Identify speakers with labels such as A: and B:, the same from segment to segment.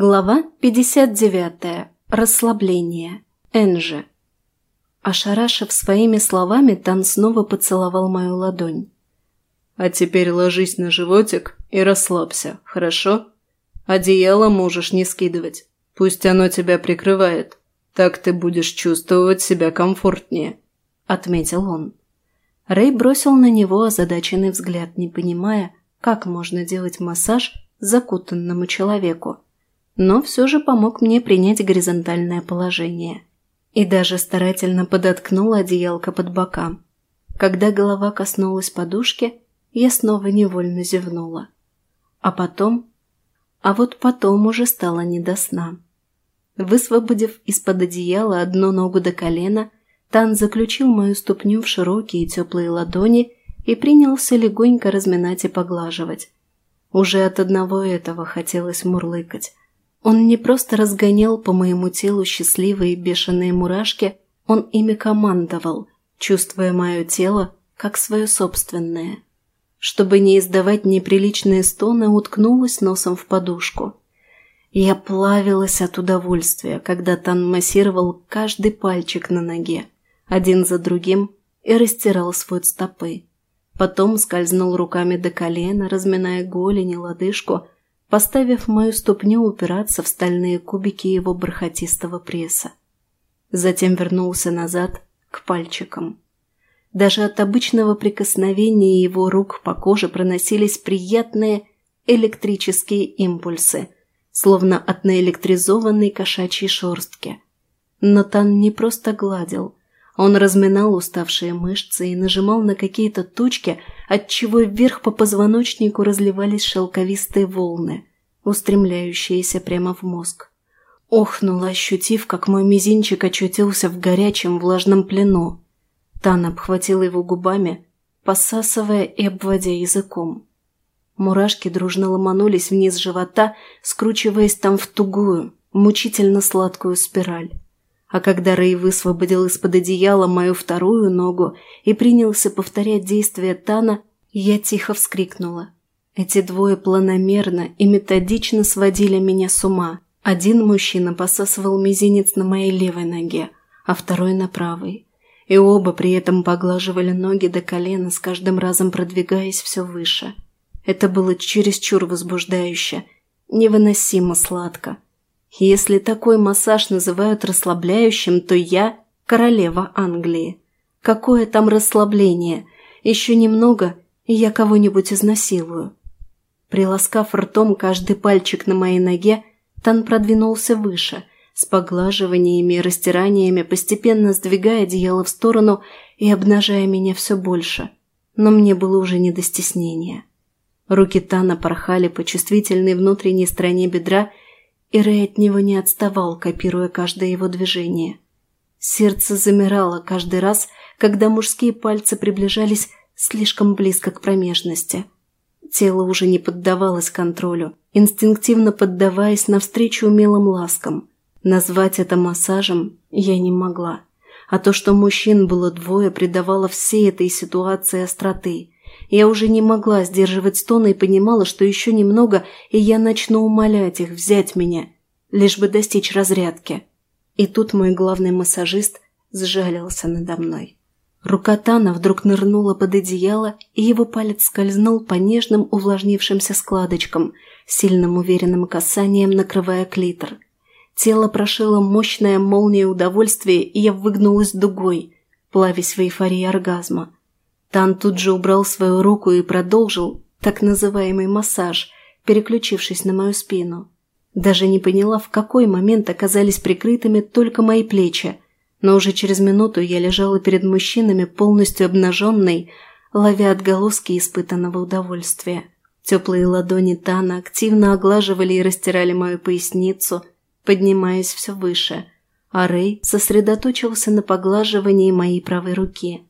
A: Глава 59. Расслабление. Энжи. Ошарашив своими словами, Тан снова поцеловал мою ладонь.
B: «А теперь ложись на животик и расслабься, хорошо? Одеяло можешь не скидывать. Пусть оно тебя прикрывает. Так ты будешь чувствовать себя комфортнее», — отметил он.
A: Рэй бросил на него озадаченный взгляд, не понимая, как можно делать массаж закутанному человеку но все же помог мне принять горизонтальное положение. И даже старательно подоткнул одеялко под бокам. Когда голова коснулась подушки, я снова невольно зевнула. А потом... А вот потом уже стало не до сна. Высвободив из-под одеяла одну ногу до колена, Тан заключил мою ступню в широкие теплые ладони и принялся легонько разминать и поглаживать. Уже от одного этого хотелось мурлыкать. Он не просто разгонял по моему телу счастливые бешеные мурашки, он ими командовал, чувствуя мое тело как свое собственное. Чтобы не издавать неприличные стоны, уткнулась носом в подушку. Я плавилась от удовольствия, когда Тан массировал каждый пальчик на ноге, один за другим, и растирал свод стопы. Потом скользнул руками до колена, разминая голень и лодыжку, поставив мою ступню упираться в стальные кубики его бархатистого пресса. Затем вернулся назад к пальчикам. Даже от обычного прикосновения его рук по коже проносились приятные электрические импульсы, словно от наэлектризованной кошачьей шерстки. Но Тан не просто гладил, он разминал уставшие мышцы и нажимал на какие-то точки, отчего вверх по позвоночнику разливались шелковистые волны, устремляющиеся прямо в мозг. Охнула, ощутив, как мой мизинчик очутился в горячем влажном плену. Тан обхватил его губами, посасывая и обводя языком. Мурашки дружно ломанулись вниз живота, скручиваясь там в тугую, мучительно сладкую спираль. А когда Рэй высвободил из-под одеяла мою вторую ногу и принялся повторять действия Тана, я тихо вскрикнула. Эти двое планомерно и методично сводили меня с ума. Один мужчина посасывал мизинец на моей левой ноге, а второй на правой. И оба при этом поглаживали ноги до колена, с каждым разом продвигаясь все выше. Это было чересчур возбуждающе, невыносимо сладко. Если такой массаж называют расслабляющим, то я – королева Англии. Какое там расслабление? Еще немного, и я кого-нибудь изнасилую. Приласкав ртом каждый пальчик на моей ноге, Тан продвинулся выше, с поглаживаниями и растираниями, постепенно сдвигая одеяло в сторону и обнажая меня все больше. Но мне было уже не до стеснения. Руки Тана порхали по чувствительной внутренней стороне бедра, и Рэй от него не отставал, копируя каждое его движение. Сердце замирало каждый раз, когда мужские пальцы приближались слишком близко к промежности – Тело уже не поддавалось контролю, инстинктивно поддаваясь навстречу умелым ласкам. Назвать это массажем я не могла. А то, что мужчин было двое, придавало всей этой ситуации остроты. Я уже не могла сдерживать стоны и понимала, что еще немного, и я начну умолять их взять меня, лишь бы достичь разрядки. И тут мой главный массажист сжалился надо мной. Рука Тана вдруг нырнула под одеяло, и его палец скользнул по нежным увлажнившимся складочкам, сильным уверенным касанием накрывая клитор. Тело прошило мощная молния удовольствия, и я выгнулась дугой, плавясь в эйфории оргазма. Тан тут же убрал свою руку и продолжил так называемый массаж, переключившись на мою спину. Даже не поняла, в какой момент оказались прикрытыми только мои плечи – но уже через минуту я лежала перед мужчинами полностью обнаженной, ловя отголоски испытанного удовольствия. Теплые ладони Тана активно оглаживали и растирали мою поясницу, поднимаясь все выше, а Рэй сосредоточился на поглаживании моей правой руки.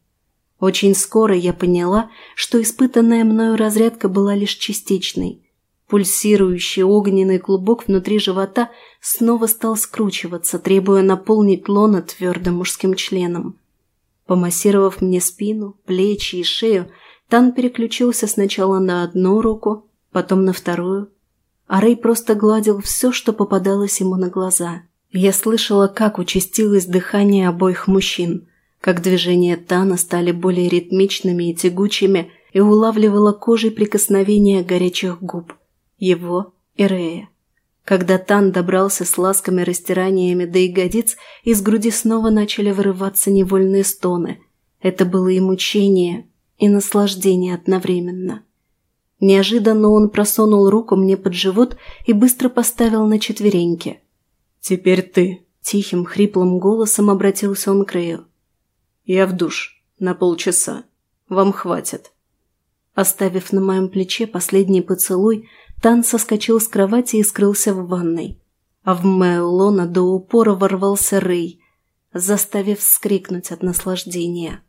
A: Очень скоро я поняла, что испытанная мною разрядка была лишь частичной – Пульсирующий огненный клубок внутри живота снова стал скручиваться, требуя наполнить лона твердым мужским членом. Помассировав мне спину, плечи и шею, Тан переключился сначала на одну руку, потом на вторую. а Рэй просто гладил все, что попадалось ему на глаза. Я слышала, как участилось дыхание обоих мужчин, как движения Тана стали более ритмичными и тягучими, и улавливала кожей прикосновения горячих губ. Его и Рэя. Когда Тан добрался с ласками растираниями до ягодиц, из груди снова начали вырываться невольные стоны. Это было и мучение, и наслаждение одновременно. Неожиданно он просунул руку мне под живот и быстро поставил на четвереньки.
B: «Теперь ты», –
A: тихим, хриплым голосом обратился он к Рэю.
B: «Я в душ. На полчаса. Вам хватит».
A: Оставив на моем плече последний поцелуй, Тан соскочил с кровати и скрылся в ванной. А в мою до упора ворвался Рэй, заставив вскрикнуть от наслаждения.